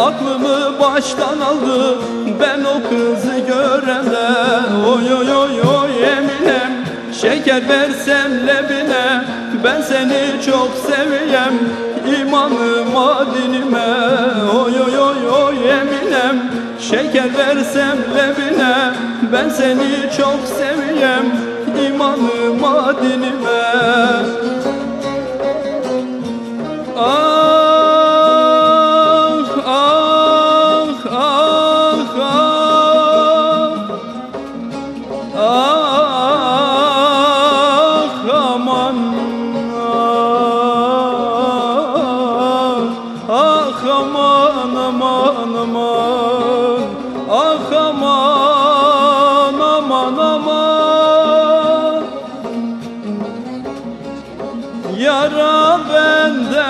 Aklımı baştan aldı ben o kızı görene. Oy oy oy oy Eminem Şeker versem lebine Ben seni çok seveyim İmanıma dinime Oy oy oy oy Eminem Şeker versem lebine Ben seni çok seveyim İmanıma dinime aman aman Ah aman aman aman. Yara benden,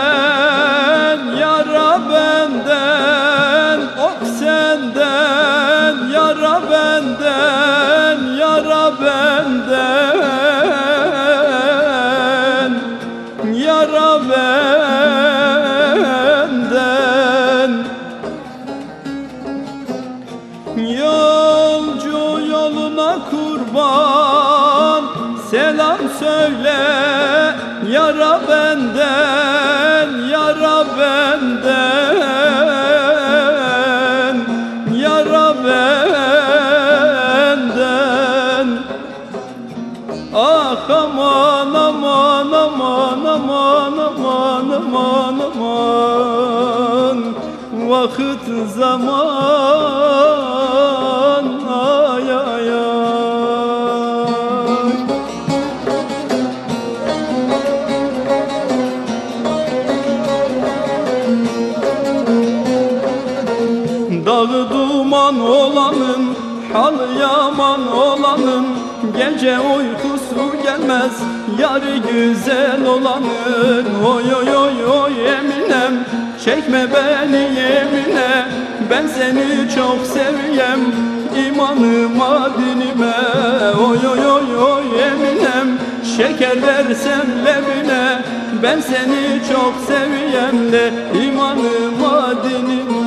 Yara benden Yara benden Yara benden. Ah aman aman aman aman aman aman aman. Vakit zaman Dağı duman olanın Halı yaman olanın Gece uykusu gelmez Yarı güzel olanın. Oy oy oy oy Eminem Çekme beni yemine Ben seni çok seveyim İmanıma dinime Oy oy oy oy Eminem Şeker versem lebine Ben seni çok seveyim de imanıma dinime